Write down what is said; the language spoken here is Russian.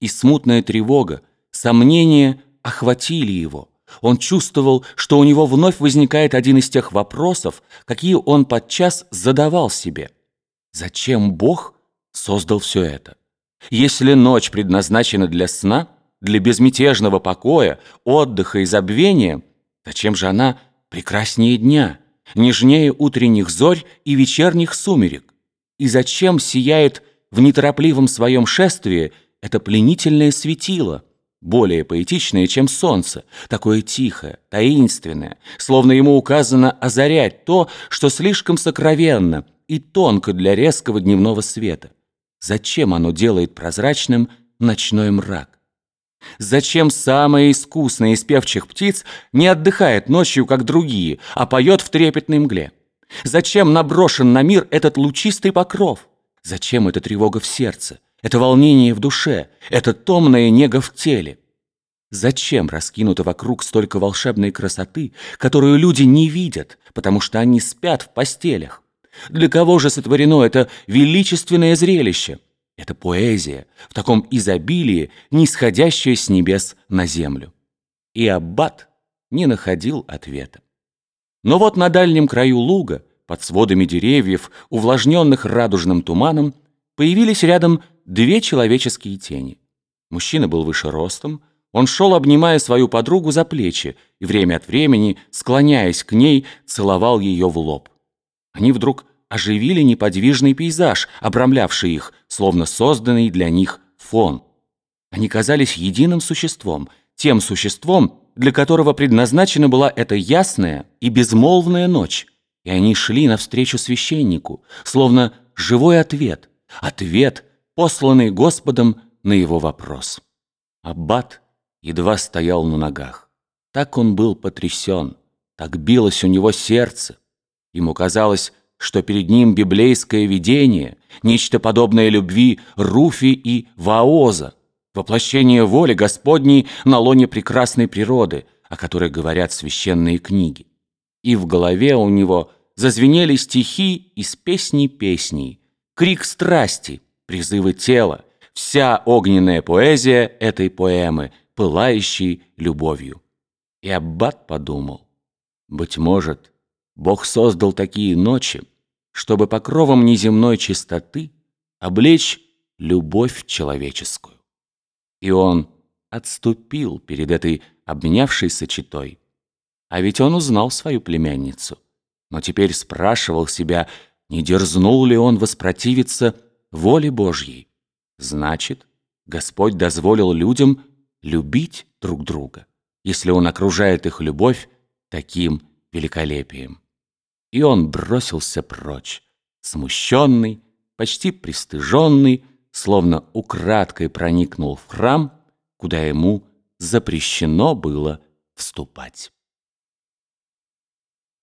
И смутная тревога, сомнения охватили его. Он чувствовал, что у него вновь возникает один из тех вопросов, какие он подчас задавал себе. Зачем Бог создал все это? Если ночь предназначена для сна, для безмятежного покоя, отдыха и забвения, зачем же она прекраснее дня, нежнее утренних зорь и вечерних сумерек? И зачем сияет в неторопливом своем шествии это пленительное светило, более поэтичное, чем солнце, такое тихое, таинственное, словно ему указано озарять то, что слишком сокровенно и тонко для резкого дневного света? Зачем оно делает прозрачным ночной мрак? Зачем самая искусная из певчих птиц не отдыхает ночью, как другие, а поет в трепетной мгле? Зачем наброшен на мир этот лучистый покров? Зачем эта тревога в сердце, это волнение в душе, это томная нега в теле? Зачем раскинуто вокруг столько волшебной красоты, которую люди не видят, потому что они спят в постелях? Для кого же сотворено это величественное зрелище? Это поэзия, в таком изобилии, нисходящая с небес на землю. И Аббат не находил ответа. Но вот на дальнем краю луга, под сводами деревьев, увлажненных радужным туманом, появились рядом две человеческие тени. Мужчина был выше ростом, он шел, обнимая свою подругу за плечи, и время от времени, склоняясь к ней, целовал ее в лоб. Они вдруг оживили неподвижный пейзаж, обрамлявший их, словно созданный для них фон. Они казались единым существом, тем существом, для которого предназначена была эта ясная и безмолвная ночь. И они шли навстречу священнику, словно живой ответ, ответ, посланный Господом на его вопрос. Аббат едва стоял на ногах. Так он был потрясен, так билось у него сердце. Ему казалось, что перед ним библейское видение, нечто подобное любви Руфи и Ваоза, воплощение воли Господней на лоне прекрасной природы, о которой говорят священные книги. И в голове у него зазвенели стихи из песней песней, крик страсти, призывы тела, вся огненная поэзия этой поэмы, пылающей любовью. И Аббат подумал, быть может, Бог создал такие ночи, чтобы покровом неземной чистоты облечь любовь человеческую. И он отступил перед этой обменявшейся читой. А ведь он узнал свою племянницу, но теперь спрашивал себя, не дерзнул ли он воспротивиться воле Божьей. Значит, Господь дозволил людям любить друг друга, если Он окружает их любовь таким великолепием. И он бросился прочь, смущенный, почти пристыженный, словно украдкой проникнул в храм, куда ему запрещено было вступать.